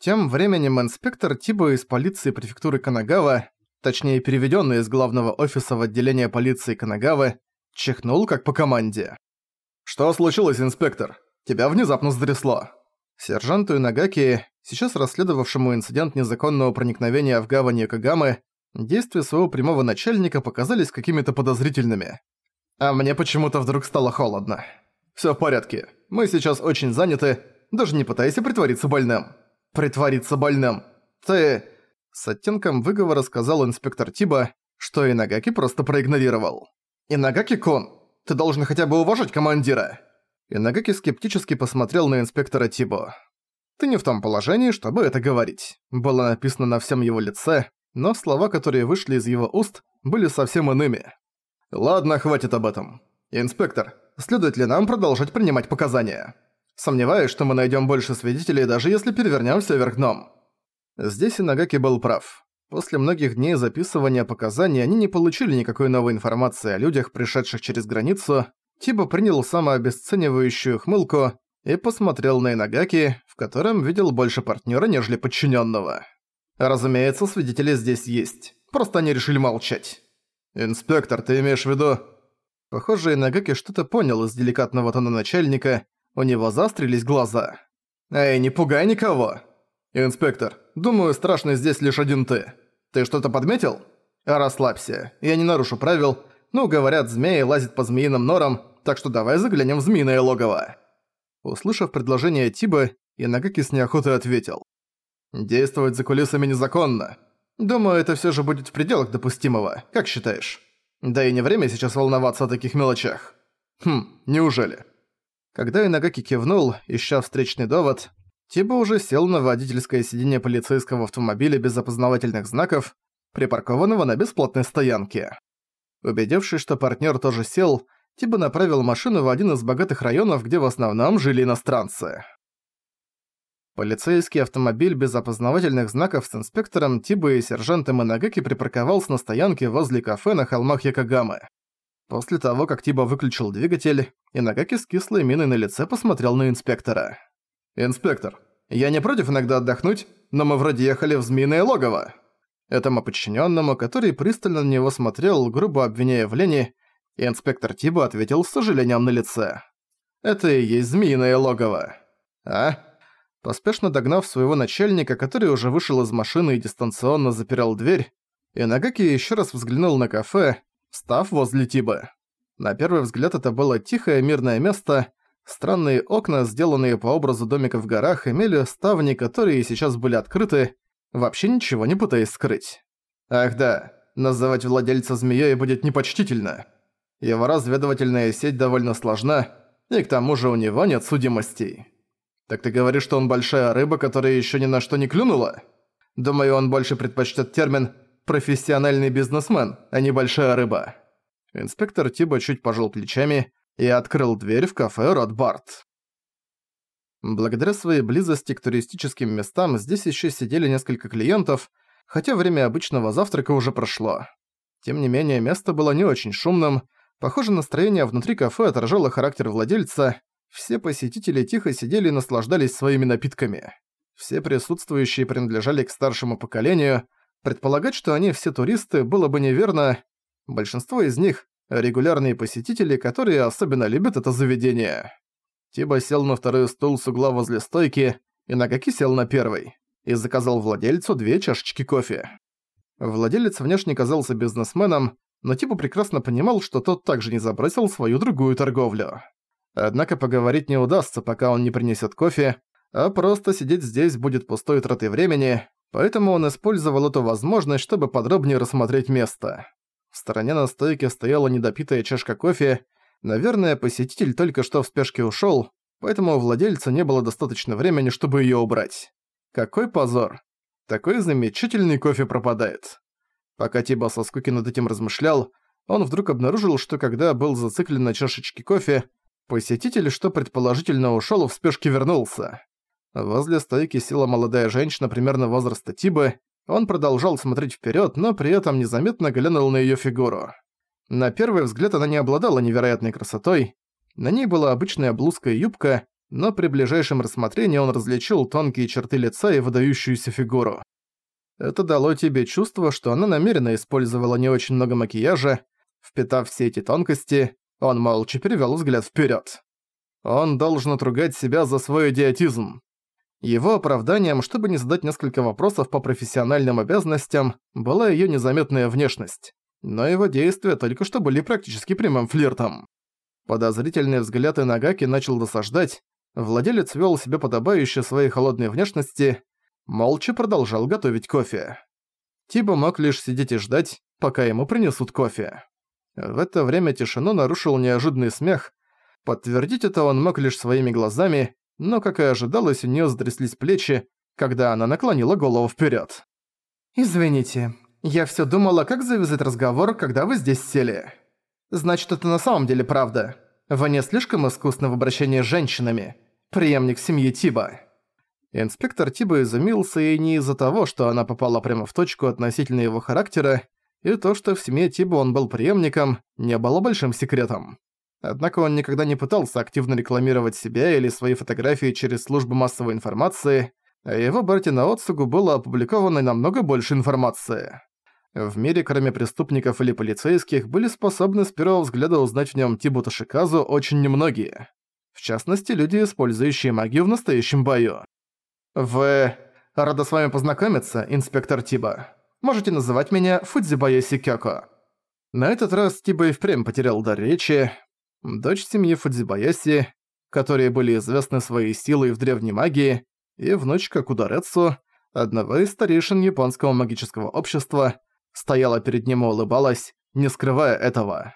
Тем временем инспектор Тиба из полиции префектуры Канагава, точнее переведенный из главного офиса в отделение полиции Канагавы, чихнул как по команде. «Что случилось, инспектор? Тебя внезапно затрясло». Сержанту Инагаки, сейчас расследовавшему инцидент незаконного проникновения в гавань Якогамы, действия своего прямого начальника показались какими-то подозрительными. А мне почему-то вдруг стало холодно. Всё в порядке. Мы сейчас очень заняты. Даже не пытайся притвориться больным. Притвориться больным. Ты... С оттенком выговора сказал инспектор Тиба, что Инагаки просто проигнорировал. «Инагаки-кун, ты должен хотя бы уважать командира!» Инагаки скептически посмотрел на инспектора Тибо. «Ты не в том положении, чтобы это говорить». Было написано на всем его лице, но слова, которые вышли из его уст, были совсем иными. «Ладно, хватит об этом. Инспектор, следует ли нам продолжать принимать показания? Сомневаюсь, что мы найдем больше свидетелей, даже если перевернем все вверх дном». Здесь Инагаки был прав. После многих дней записывания показаний они не получили никакой новой информации о людях, пришедших через границу, Тиба принял самообесценивающую хмылку и посмотрел на Инагаки, в котором видел больше партнера, нежели подчиненного. Разумеется, свидетели здесь есть. Просто они решили молчать. «Инспектор, ты имеешь в виду...» Похоже, Инагаки что-то понял из деликатного тона начальника, у него заострились глаза. «Эй, не пугай никого!» «Инспектор, думаю, страшный здесь лишь один ты. Ты что-то подметил?» «Расслабься, я не нарушу правил, ну, говорят, змеи лазят по змеиным норам, так что давай заглянем в змеиное логово». Услышав предложение Тиба, Инагаки с неохотой ответил. «Действовать за кулисами незаконно. Думаю, это всё же будет в пределах допустимого, как считаешь? Да и не время сейчас волноваться о таких мелочах. Хм, неужели?» Когда Инагаки кивнул, ища встречный довод, Тиба уже сел на водительское сиденье полицейского автомобиля без опознавательных знаков, припаркованного на бесплатной стоянке. Убедившись, что партнер тоже сел, Тиба направил машину в один из богатых районов, где в основном жили иностранцы. Полицейский автомобиль без опознавательных знаков с инспектором Тиба и сержантом Инагаки припарковался на стоянке возле кафе на холмах Якогамы. После того, как Тиба выключил двигатель, Инагаки с кислой миной на лице посмотрел на инспектора. «Инспектор, я не против иногда отдохнуть, но мы вроде ехали в змеиное логово». Этому подчиненному, который пристально на него смотрел, грубо обвиняя в лени, инспектор Тиба ответил с сожалением на лице. «Это и есть змеиное логово». «А?» Поспешно догнав своего начальника, который уже вышел из машины и дистанционно запирал дверь, Инагаки еще раз взглянул на кафе, став возле Тибы. На первый взгляд это было тихое мирное место, странные окна, сделанные по образу домика в горах, имели ставни, которые сейчас были открыты, вообще ничего не пытаясь скрыть. Ах да, называть владельца змеей будет непочтительно. Его разведывательная сеть довольно сложна, и к тому же у него нет судимостей. Так ты говоришь, что он большая рыба, которая еще ни на что не клюнула? Думаю, он больше предпочтет термин «профессиональный бизнесмен», а не «большая рыба». Инспектор Тиба чуть пожал плечами и открыл дверь в кафе «Ротбарт». Благодаря своей близости к туристическим местам здесь еще сидели несколько клиентов, хотя время обычного завтрака уже прошло. Тем не менее, место было не очень шумным, похоже, настроение внутри кафе отражало характер владельца, все посетители тихо сидели и наслаждались своими напитками. Все присутствующие принадлежали к старшему поколению, предполагать, что они все туристы, было бы неверно, большинство из них – регулярные посетители, которые особенно любят это заведение. Тиба сел на второй стул с угла возле стойки, и Нагаки сел на первый, и заказал владельцу две чашечки кофе. Владелец внешне казался бизнесменом, но Тиба прекрасно понимал, что тот также не забросил свою другую торговлю. Однако поговорить не удастся, пока он не принесет кофе, а просто сидеть здесь будет пустой тратой времени, поэтому он использовал эту возможность, чтобы подробнее рассмотреть место. В стороне на стойке стояла недопитая чашка кофе, Наверное, посетитель только что в спешке ушёл, поэтому у владельца не было достаточно времени, чтобы её убрать. Какой позор. Такой замечательный кофе пропадает. Пока Тиба со скуки над этим размышлял, он вдруг обнаружил, что когда был зациклен на чашечке кофе, посетитель, что предположительно ушёл, в спешке вернулся. Возле стойки села молодая женщина примерно возраста Тибы, он продолжал смотреть вперёд, но при этом незаметно глянул на её фигуру. На первый взгляд она не обладала невероятной красотой. На ней была обычная блузка и юбка, но при ближайшем рассмотрении он различил тонкие черты лица и выдающуюся фигуру. Это дало тебе чувство, что она намеренно использовала не очень много макияжа. Впитав все эти тонкости, он молча перевёл взгляд вперёд. Он должен отругать себя за свой идиотизм. Его оправданием, чтобы не задать несколько вопросов по профессиональным обязанностям, была её незаметная внешность. Но его действия только что были практически прямым флиртом. Подозрительный взгляд Инагаки начал досаждать, владелец вел себя подобающе своей холодной внешности, молча продолжал готовить кофе. Тиба мог лишь сидеть и ждать, пока ему принесут кофе. В это время тишину нарушил неожиданный смех. Подтвердить это он мог лишь своими глазами, но, как и ожидалось, у неё затряслись плечи, когда она наклонила голову вперёд. «Извините, я всё думала, как завязать разговор, когда вы здесь сели». Значит, это на самом деле правда. Вы не слишком искусны в обращении с женщинами. Преемник семьи Тиба. Инспектор Тиба изумился и не из-за того, что она попала прямо в точку относительно его характера, и то, что в семье Тиба он был преемником, не было большим секретом. Однако он никогда не пытался активно рекламировать себя или свои фотографии через службы массовой информации, а его братья Наоцугу было опубликовано намного больше информации. В мире, кроме преступников или полицейских, были способны с первого взгляда узнать в нем Тибута Шиказу очень немногие. В частности, люди, использующие магию в настоящем бою. Вы... Рада с вами познакомиться, инспектор Тиба. Можете называть меня Фудзибаяси Кёко. На этот раз Тиба и впрямь потерял дар речи. Дочь семьи Фудзибаяси, которые были известны своей силой в древней магии, и внучка Кударецу, одного из старейшин японского магического общества, стояла перед ним и улыбалась, не скрывая этого.